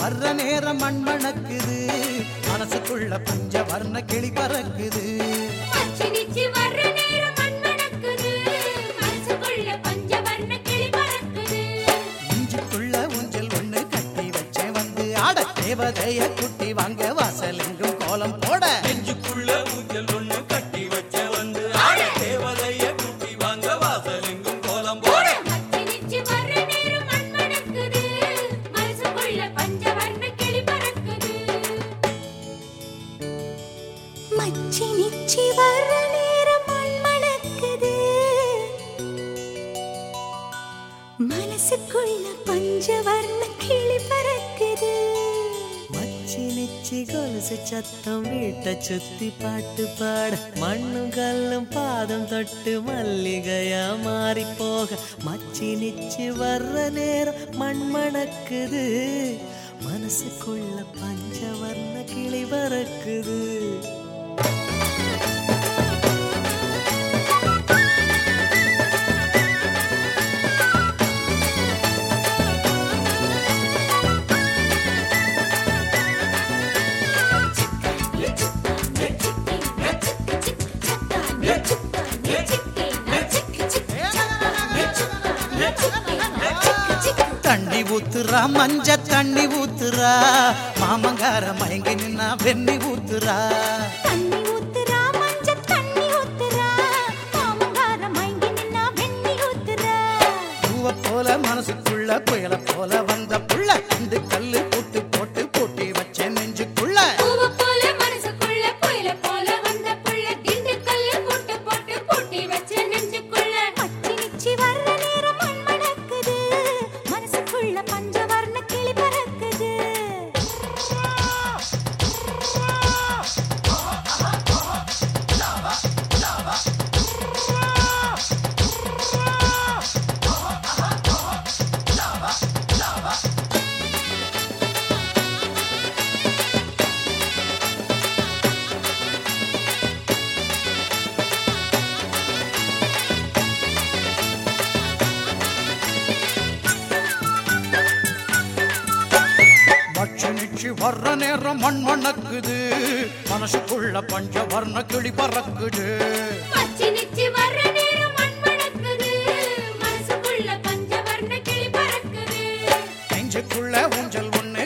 வர்ற நேரம் மண் மணக்குது மனசுக்குள்ள பஞ்ச வர்ண கிளி பறக்குது. இஞ்சிக்குள்ள ஊஞ்சல் ஒண்ணு கட்டி வச்சேன் வந்து. ஆட தேவதைய குட்டி வாங்க வாசல் எங்கும் கோலம் போட. நெஞ்சுக்குள்ள ஊஞ்சல் ஒண்ணு கட்டி வச்ச சின்ன கிளி பறக்குது. மச்சி நிச்சி கொலுசு சத்தம் வீட்டை சுத்தி பாட்டு பாட மண்ணும் கல்லும் பாதம் தொட்டு மல்லிகையா மாறி போக. மச்சி நிச்சி வர்ற நேரம் மண் மணக்குது. மனசுக்குள்ள பஞ்சவர்ண கிளி பறக்குது. தண்ணி ஊத்துறா மஞ்ச தண்ணி ஊத்துறா. மாமங்கார மயங்கி நின்னா வெண்ணி ஊத்துறா. தண்ணி ஊத்துறா மஞ்ச வர்ற நேரம் மண் மணக்குது மனசுக்குள்ள பஞ்ச வர்ண கிளி பறக்குது. நெஞ்சுக்குள்ள ஊஞ்சல் ஒண்ணு